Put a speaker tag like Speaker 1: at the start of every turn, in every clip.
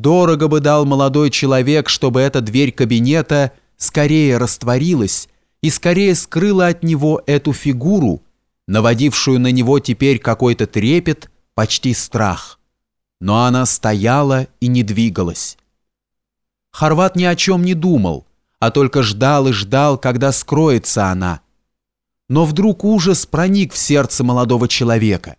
Speaker 1: Дорого бы дал молодой человек, чтобы эта дверь кабинета скорее растворилась и скорее скрыла от него эту фигуру, наводившую на него теперь какой-то трепет, почти страх. Но она стояла и не двигалась. Хорват ни о чем не думал, а только ждал и ждал, когда скроется она. Но вдруг ужас проник в сердце молодого человека.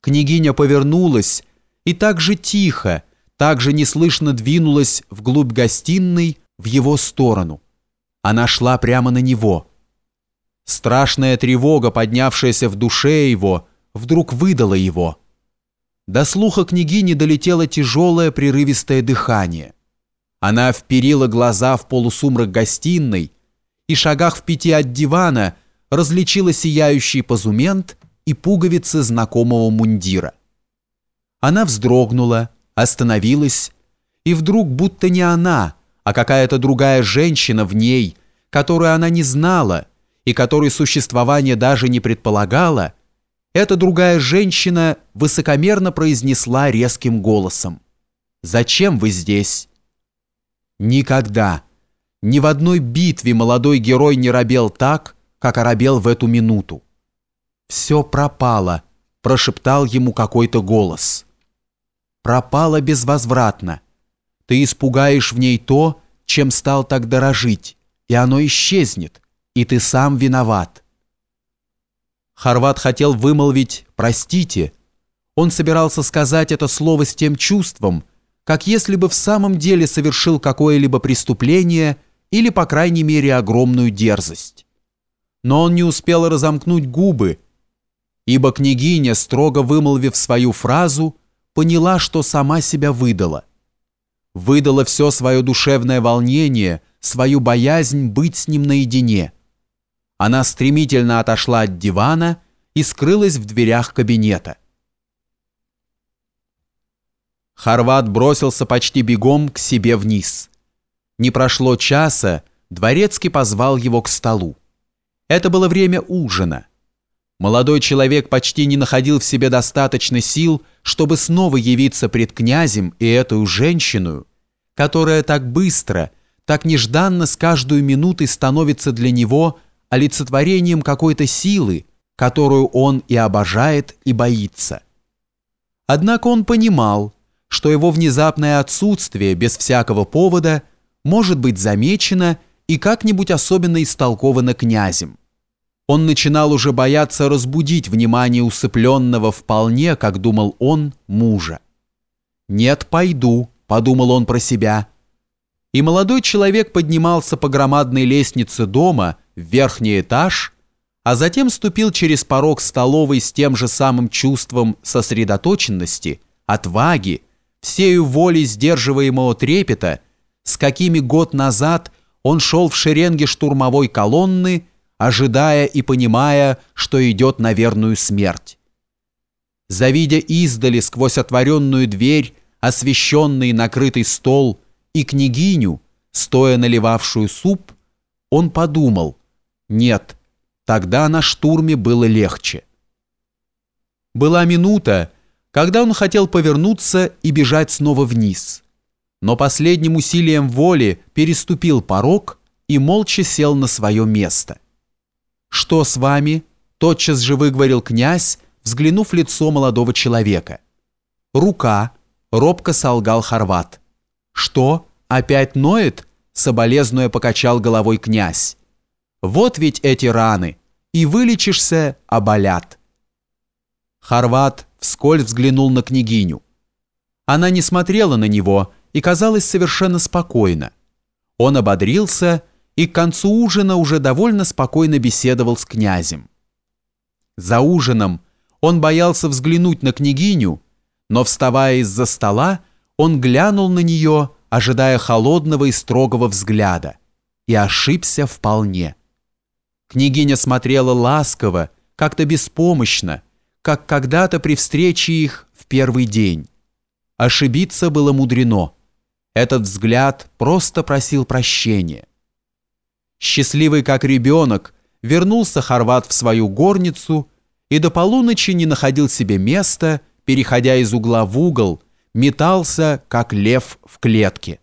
Speaker 1: Княгиня повернулась и так же тихо, так же неслышно двинулась вглубь гостиной в его сторону. Она шла прямо на него. Страшная тревога, поднявшаяся в душе его, вдруг выдала его. До слуха княгини долетело тяжелое прерывистое дыхание. Она вперила глаза в полусумрак гостиной и шагах в пяти от дивана различила сияющий позумент и пуговицы знакомого мундира. Она вздрогнула, остановилась, и вдруг будто не она, а какая-то другая женщина в ней, которую она не знала и которой существование даже не предполагала, эта другая женщина высокомерно произнесла резким голосом. «Зачем вы здесь?» Никогда, ни в одной битве молодой герой не робел так, как оробел в эту минуту. «Все пропало», – прошептал ему какой-то голос пропала безвозвратно. Ты испугаешь в ней то, чем стал так дорожить, и оно исчезнет, и ты сам виноват. Хорват хотел вымолвить «простите». Он собирался сказать это слово с тем чувством, как если бы в самом деле совершил какое-либо преступление или, по крайней мере, огромную дерзость. Но он не успел разомкнуть губы, ибо княгиня, строго вымолвив свою фразу, поняла, что сама себя выдала. Выдала все свое душевное волнение, свою боязнь быть с ним наедине. Она стремительно отошла от дивана и скрылась в дверях кабинета. Хорват бросился почти бегом к себе вниз. Не прошло часа, Дворецкий позвал его к столу. Это было время ужина. Молодой человек почти не находил в себе достаточно сил, чтобы снова явиться пред князем и эту женщину, которая так быстро, так нежданно с каждой минутой становится для него олицетворением какой-то силы, которую он и обожает, и боится. Однако он понимал, что его внезапное отсутствие без всякого повода может быть замечено и как-нибудь особенно истолковано князем. Он начинал уже бояться разбудить внимание усыпленного вполне, как думал он, мужа. «Нет, пойду», — подумал он про себя. И молодой человек поднимался по громадной лестнице дома в верхний этаж, а затем ступил через порог столовой с тем же самым чувством сосредоточенности, отваги, всею волей сдерживаемого трепета, с какими год назад он шел в шеренге штурмовой колонны ожидая и понимая, что идет на верную смерть. Завидя издали сквозь отворенную дверь, освещенный накрытый стол и княгиню, стоя наливавшую суп, он подумал, нет, тогда на штурме было легче. Была минута, когда он хотел повернуться и бежать снова вниз, но последним усилием воли переступил порог и молча сел на свое место. «Что с вами?» – тотчас же выговорил князь, взглянув лицо молодого человека. «Рука», – робко солгал Хорват. «Что, опять ноет?» – соболезнуя покачал головой князь. «Вот ведь эти раны, и вылечишься, а болят». Хорват вскользь взглянул на княгиню. Она не смотрела на него и казалась совершенно спокойна. Он ободрился и к концу ужина уже довольно спокойно беседовал с князем. За ужином он боялся взглянуть на княгиню, но, вставая из-за стола, он глянул на нее, ожидая холодного и строгого взгляда, и ошибся вполне. Княгиня смотрела ласково, как-то беспомощно, как когда-то при встрече их в первый день. Ошибиться было мудрено. Этот взгляд просто просил прощения. Счастливый как ребенок, вернулся Хорват в свою горницу и до полуночи не находил себе места, переходя из угла в угол, метался, как лев в клетке.